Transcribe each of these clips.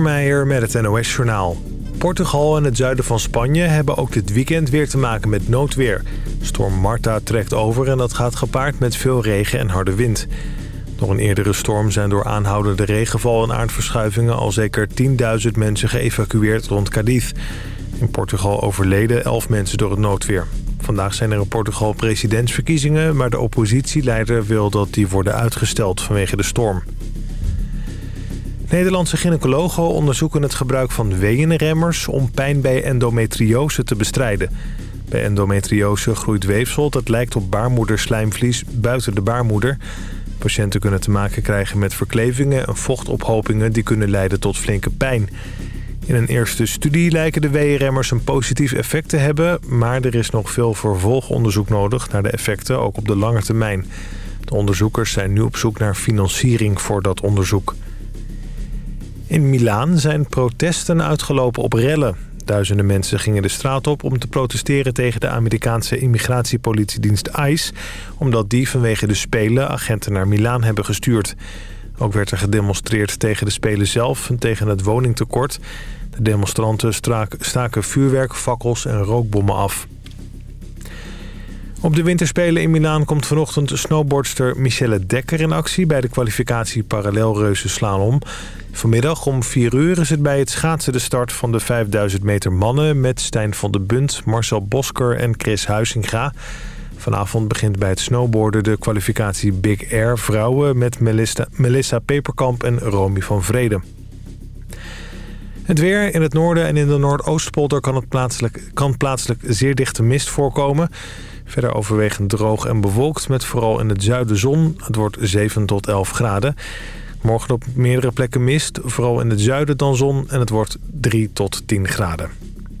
Meijer met het NOS-journaal. Portugal en het zuiden van Spanje hebben ook dit weekend weer te maken met noodweer. Storm Marta trekt over en dat gaat gepaard met veel regen en harde wind. Door een eerdere storm zijn door aanhoudende regenval en aardverschuivingen... al zeker 10.000 mensen geëvacueerd rond Cadiz. In Portugal overleden 11 mensen door het noodweer. Vandaag zijn er in Portugal presidentsverkiezingen... maar de oppositieleider wil dat die worden uitgesteld vanwege de storm. Nederlandse gynaecologen onderzoeken het gebruik van weeënremmers... om pijn bij endometriose te bestrijden. Bij endometriose groeit weefsel dat lijkt op baarmoederslijmvlies buiten de baarmoeder. Patiënten kunnen te maken krijgen met verklevingen en vochtophopingen... die kunnen leiden tot flinke pijn. In een eerste studie lijken de weeënremmers een positief effect te hebben... maar er is nog veel vervolgonderzoek nodig naar de effecten, ook op de lange termijn. De onderzoekers zijn nu op zoek naar financiering voor dat onderzoek. In Milaan zijn protesten uitgelopen op rellen. Duizenden mensen gingen de straat op om te protesteren tegen de Amerikaanse immigratiepolitiedienst ICE... omdat die vanwege de Spelen agenten naar Milaan hebben gestuurd. Ook werd er gedemonstreerd tegen de Spelen zelf en tegen het woningtekort. De demonstranten staken vuurwerk, fakkels en rookbommen af. Op de winterspelen in Milaan komt vanochtend snowboardster Michelle Dekker in actie... bij de kwalificatie parallelreuzen slalom. Vanmiddag om 4 uur is het bij het schaatsen de start van de 5000 meter mannen... met Stijn van de Bunt, Marcel Bosker en Chris Huizinga. Vanavond begint bij het snowboarden de kwalificatie Big Air vrouwen... met Melissa, Melissa Peperkamp en Romy van Vrede. Het weer in het noorden en in de Noordoostpolder kan, het plaatselijk, kan plaatselijk zeer dichte mist voorkomen... Verder overwegend droog en bewolkt met vooral in het zuiden zon. Het wordt 7 tot 11 graden. Morgen op meerdere plekken mist, vooral in het zuiden dan zon. En het wordt 3 tot 10 graden.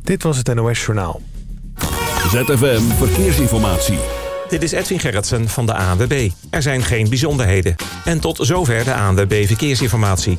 Dit was het NOS Journaal. ZFM Verkeersinformatie. Dit is Edwin Gerritsen van de ANWB. Er zijn geen bijzonderheden. En tot zover de ANWB Verkeersinformatie.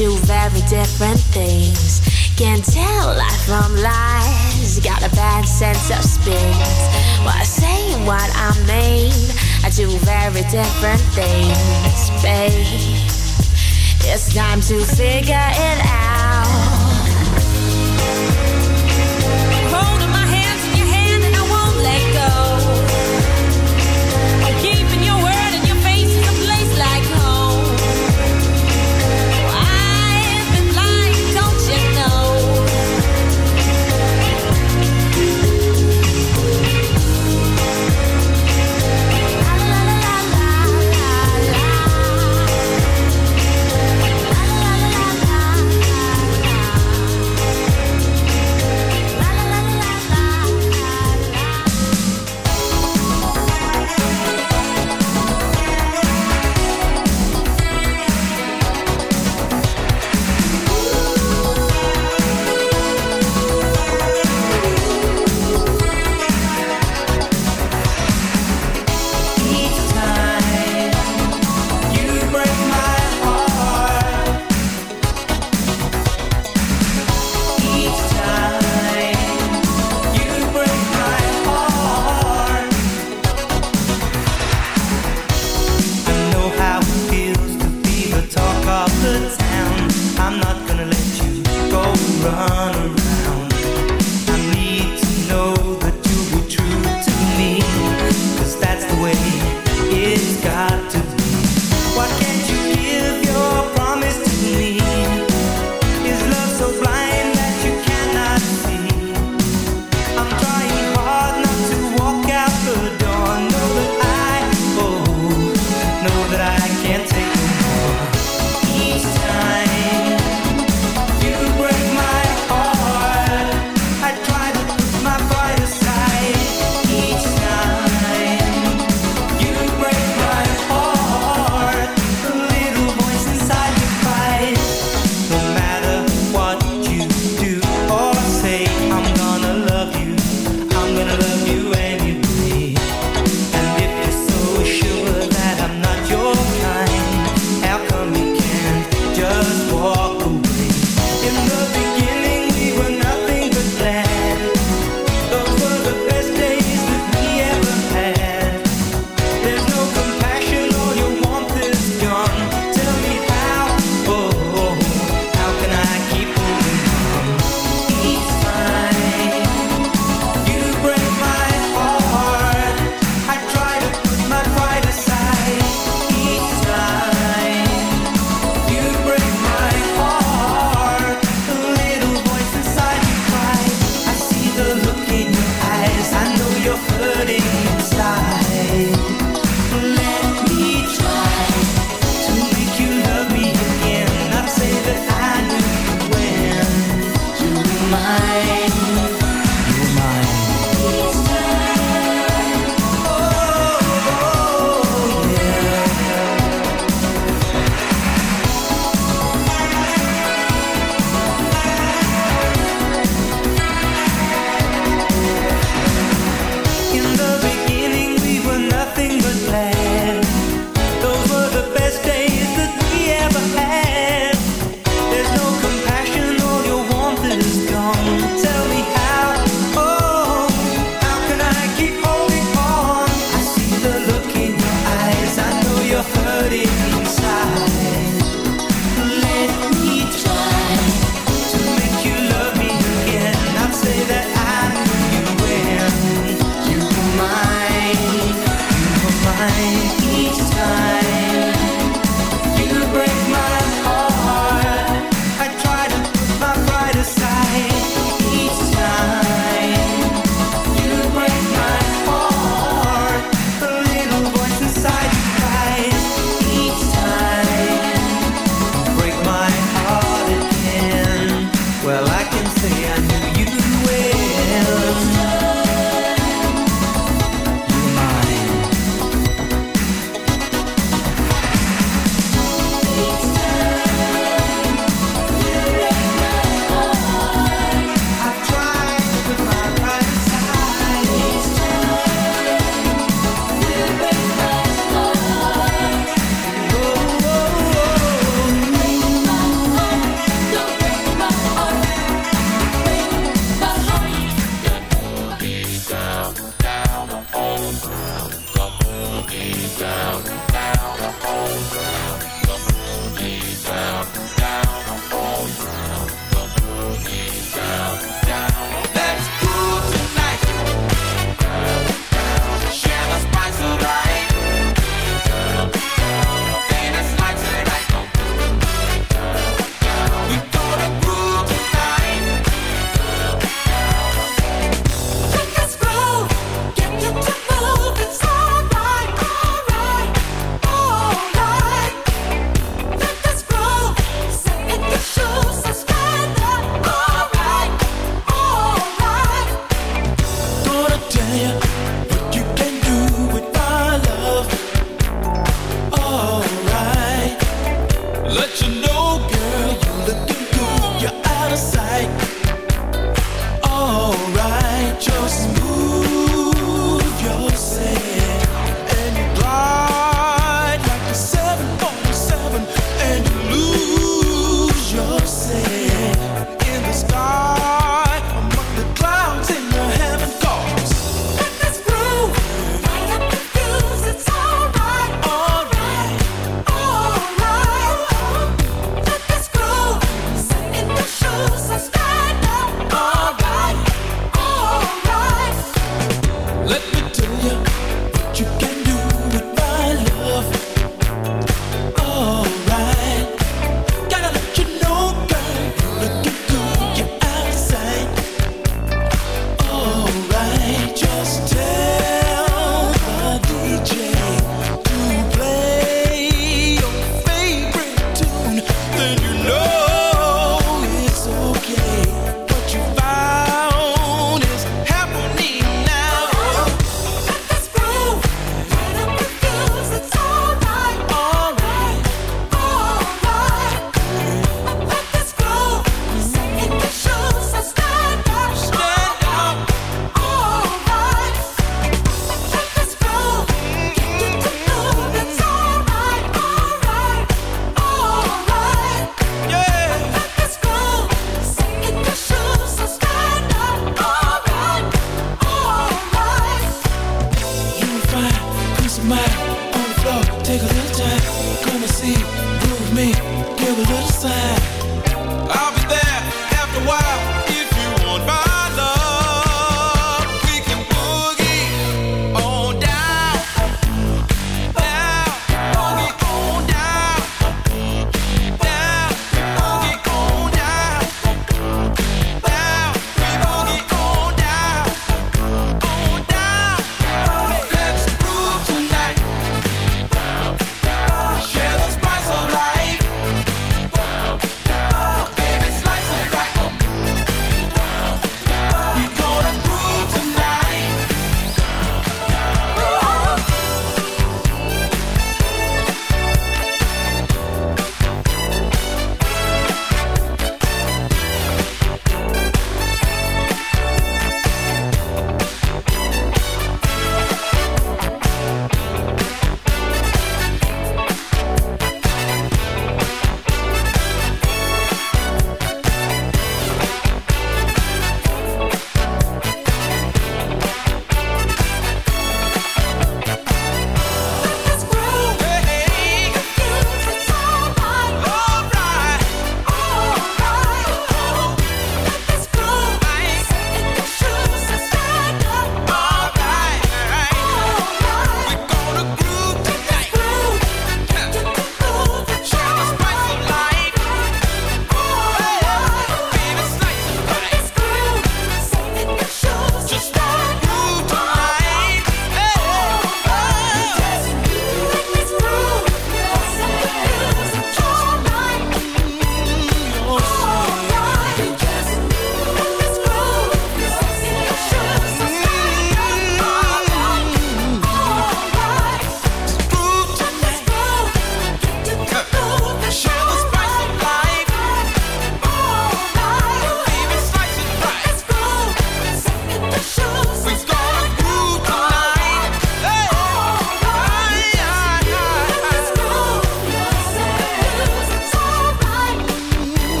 Two very different things. Can't tell life from lies. Got a bad sense of space. What I say and what I mean are two very different things, babe. It's time to figure it out.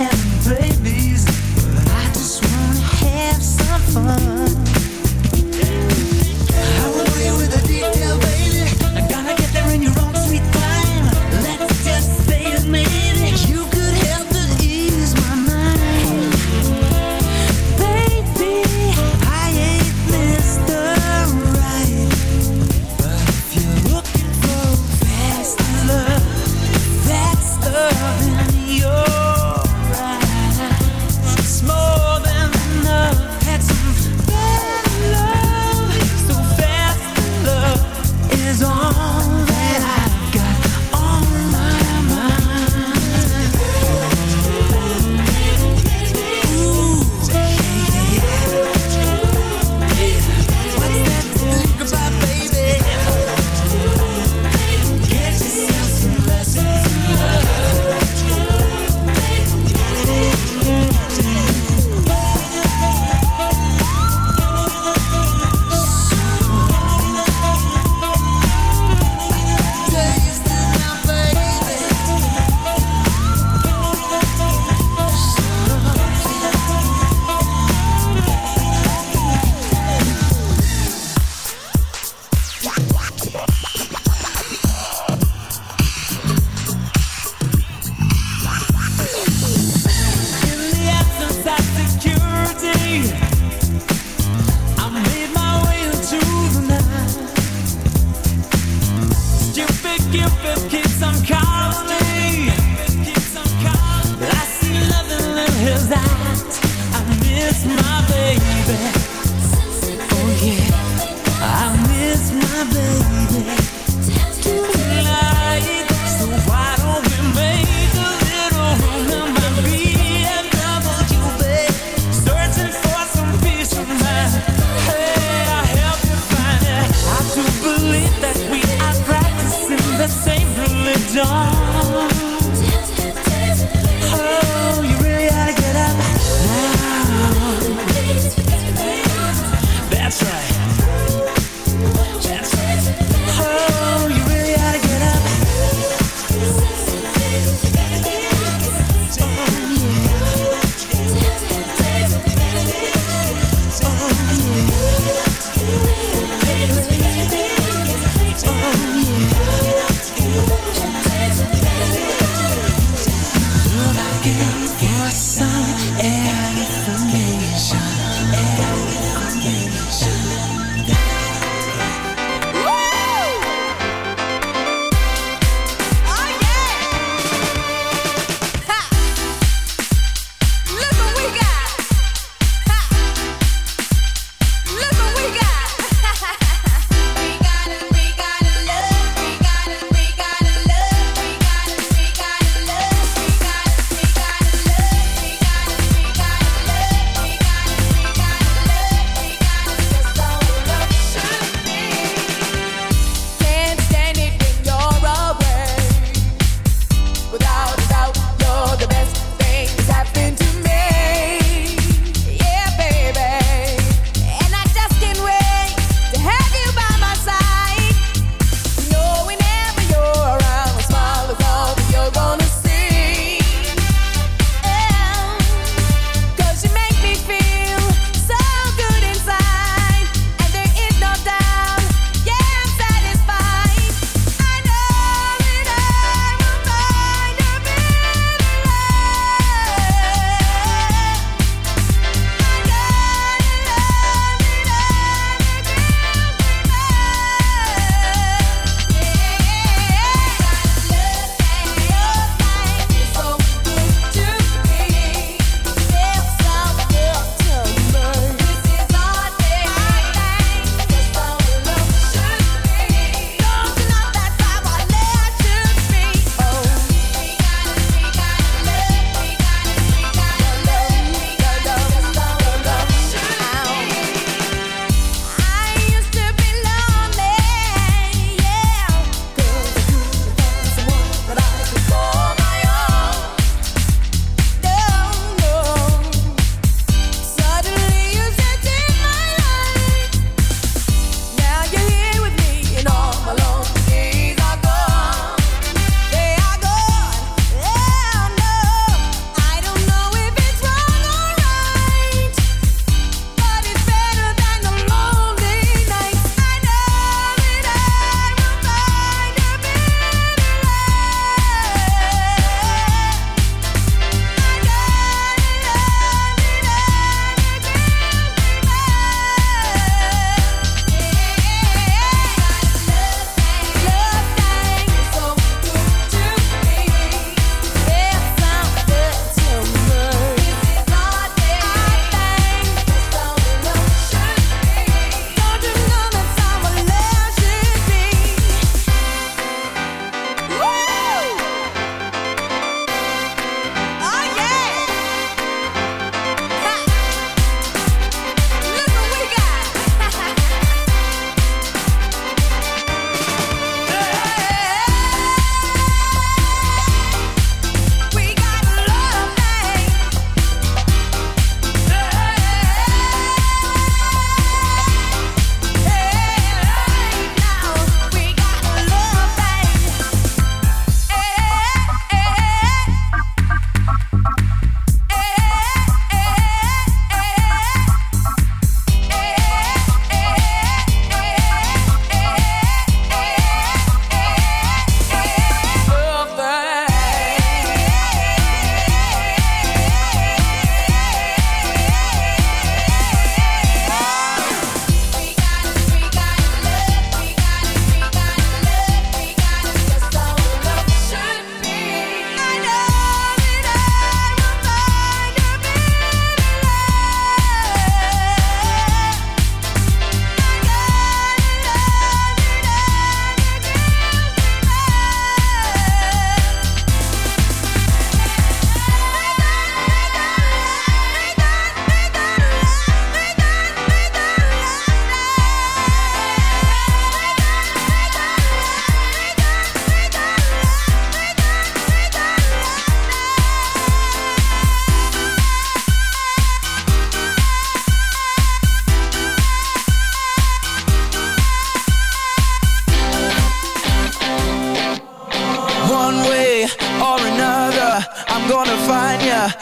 heaven. Baby.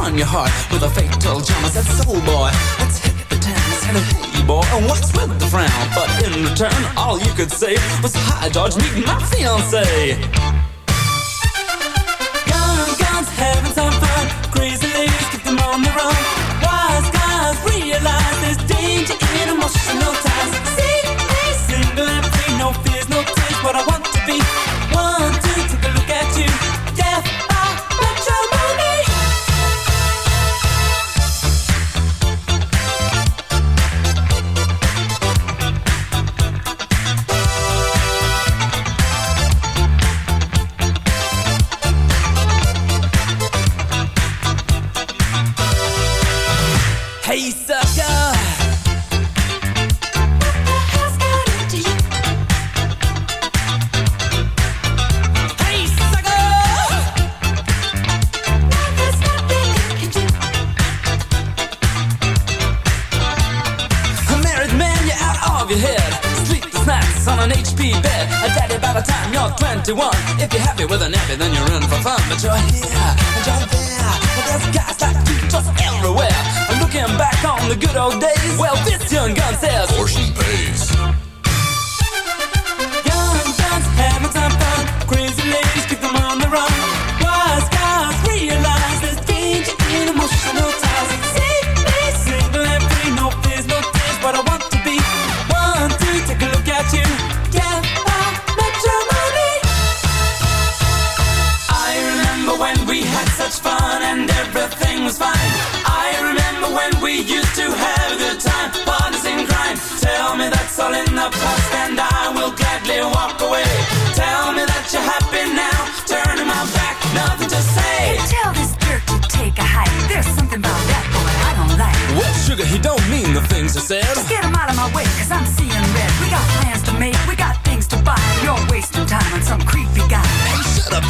upon your heart with a fatal charm. I said, soul oh, boy, let's hit the town. I said, hey boy, what's with the frown? But in return, all you could say was, hi George, meet